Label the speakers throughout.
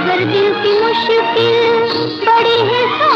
Speaker 1: मगर दिल की मुश्किल बड़ी है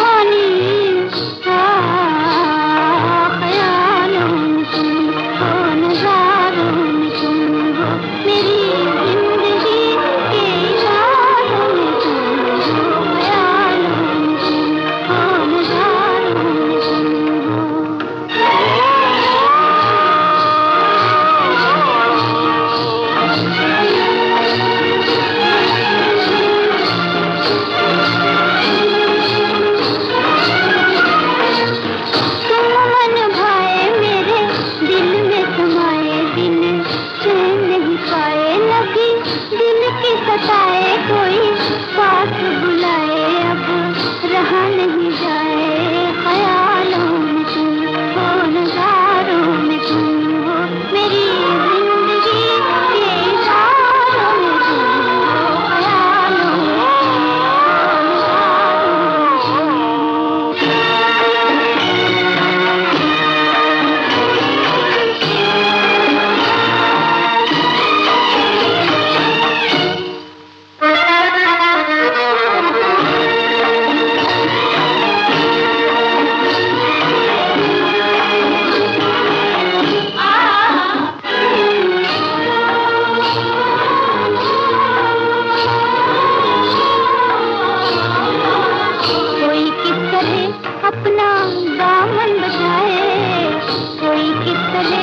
Speaker 1: रहे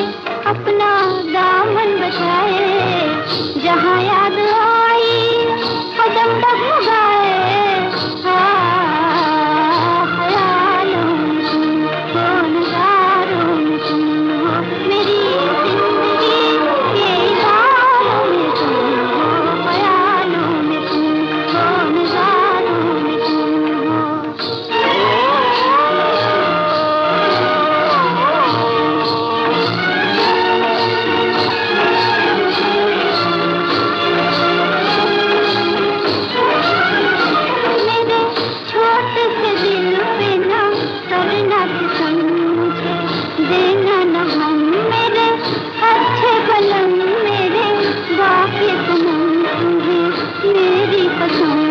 Speaker 1: अपना दामन बचाए तस्वीर